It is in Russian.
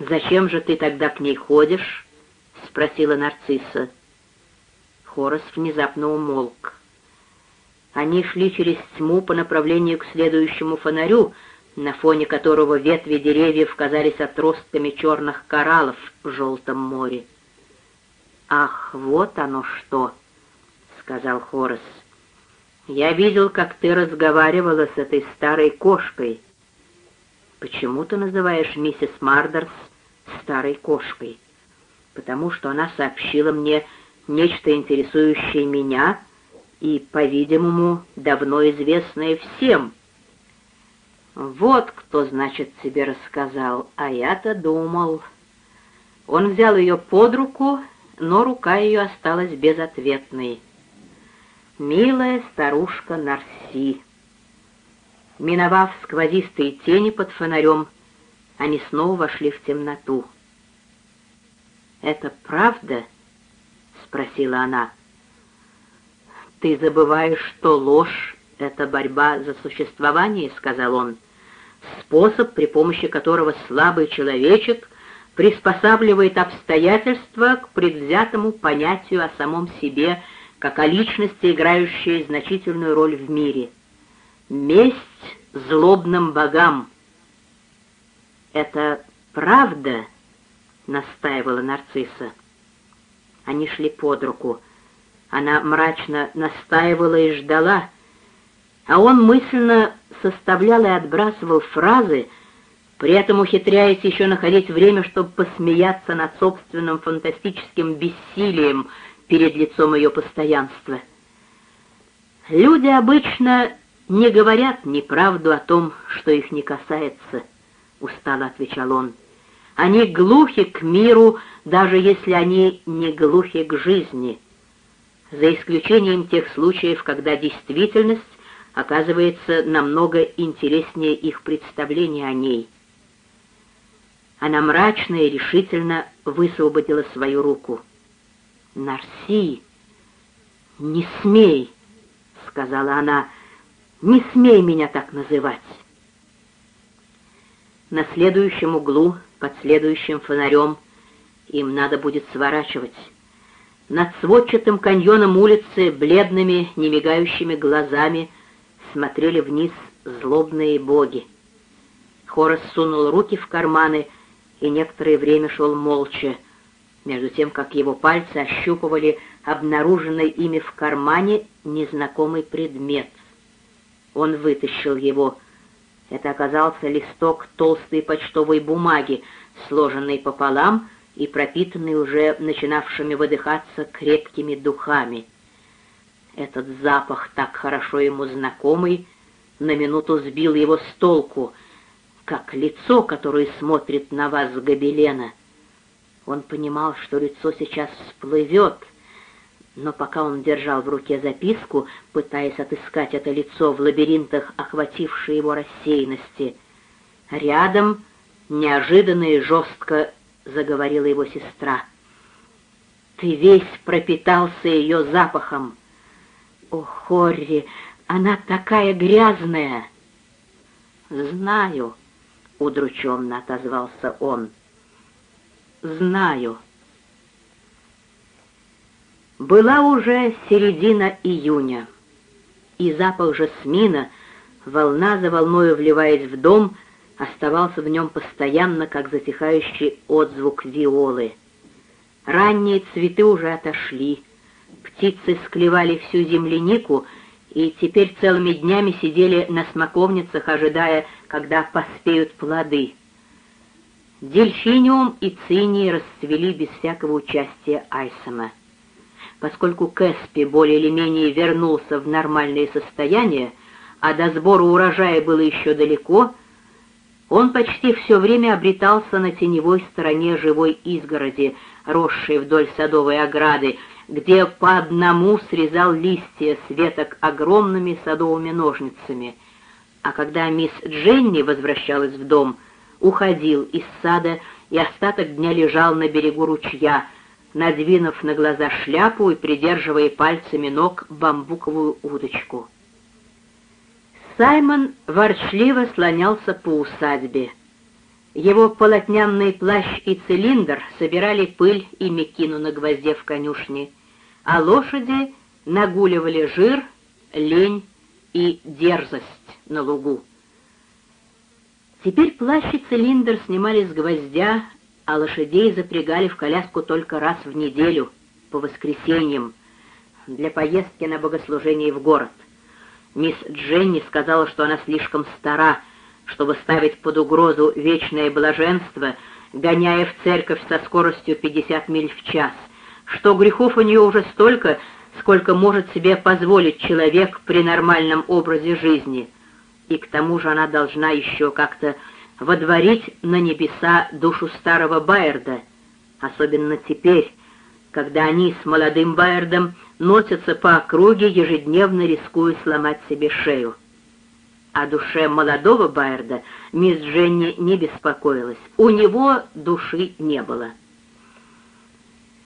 «Зачем же ты тогда к ней ходишь?» — спросила нарцисса. Хорос внезапно умолк. Они шли через тьму по направлению к следующему фонарю, на фоне которого ветви деревьев казались отростками черных кораллов в желтом море. «Ах, вот оно что!» — сказал Хорос. «Я видел, как ты разговаривала с этой старой кошкой. Почему ты называешь миссис Мардерс старой кошкой? Потому что она сообщила мне нечто интересующее меня и, по-видимому, давно известное всем. Вот кто, значит, тебе рассказал, а я-то думал. Он взял ее под руку, но рука ее осталась безответной. Милая старушка Нарси. Миновав сквозистые тени под фонарем, они снова вошли в темноту. «Это правда?» — спросила она. «Ты забываешь, что ложь — это борьба за существование», — сказал он. «Способ, при помощи которого слабый человечек приспосабливает обстоятельства к предвзятому понятию о самом себе, как о личности, играющей значительную роль в мире. Месть злобным богам». «Это правда?» — настаивала нарцисса. Они шли под руку. Она мрачно настаивала и ждала, а он мысленно составлял и отбрасывал фразы, при этом ухитряясь еще находить время, чтобы посмеяться над собственным фантастическим бессилием перед лицом ее постоянства. Люди обычно не говорят неправду о том, что их не касается, — устало отвечал он. Они глухи к миру, даже если они не глухи к жизни — за исключением тех случаев, когда действительность оказывается намного интереснее их представления о ней. Она мрачно и решительно высвободила свою руку. «Нарси, не смей!» — сказала она. «Не смей меня так называть!» На следующем углу, под следующим фонарем, им надо будет сворачивать. Над сводчатым каньоном улицы бледными, немигающими глазами смотрели вниз злобные боги. Хорос сунул руки в карманы и некоторое время шел молча, между тем, как его пальцы ощупывали обнаруженный ими в кармане незнакомый предмет. Он вытащил его. Это оказался листок толстой почтовой бумаги, сложенный пополам — и пропитанный уже начинавшими выдыхаться крепкими духами. Этот запах, так хорошо ему знакомый, на минуту сбил его с толку, как лицо, которое смотрит на вас с гобелена. Он понимал, что лицо сейчас всплывет, но пока он держал в руке записку, пытаясь отыскать это лицо в лабиринтах, охватившей его рассеянности, рядом неожиданно и жестко — заговорила его сестра. «Ты весь пропитался ее запахом. О, Хорри, она такая грязная!» «Знаю», — удрученно отозвался он. «Знаю». Была уже середина июня, и запах жасмина, волна за волною вливаясь в дом, — оставался в нем постоянно, как затихающий отзвук виолы. Ранние цветы уже отошли, птицы склевали всю землянику и теперь целыми днями сидели на смоковницах, ожидая, когда поспеют плоды. Дельфиниум и цинии расцвели без всякого участия Айсома. Поскольку Кэспи более или менее вернулся в нормальное состояние, а до сбора урожая было еще далеко, он почти все время обретался на теневой стороне живой изгороди, росшей вдоль садовой ограды, где по одному срезал листья с веток огромными садовыми ножницами. А когда мисс Дженни возвращалась в дом, уходил из сада и остаток дня лежал на берегу ручья, надвинув на глаза шляпу и придерживая пальцами ног бамбуковую удочку. Саймон ворчливо слонялся по усадьбе. Его полотняный плащ и цилиндр собирали пыль и мекину на гвозде в конюшне, а лошади нагуливали жир, лень и дерзость на лугу. Теперь плащ и цилиндр снимали с гвоздя, а лошадей запрягали в коляску только раз в неделю, по воскресеньям, для поездки на богослужение в город. Мисс Дженни сказала, что она слишком стара, чтобы ставить под угрозу вечное блаженство, гоняя в церковь со скоростью 50 миль в час, что грехов у нее уже столько, сколько может себе позволить человек при нормальном образе жизни — и к тому же она должна еще как-то водворить на небеса душу старого Байерда, особенно теперь, когда они с молодым Байердом носятся по округе, ежедневно рискуя сломать себе шею. О душе молодого Байерда мисс Дженни не беспокоилась, у него души не было.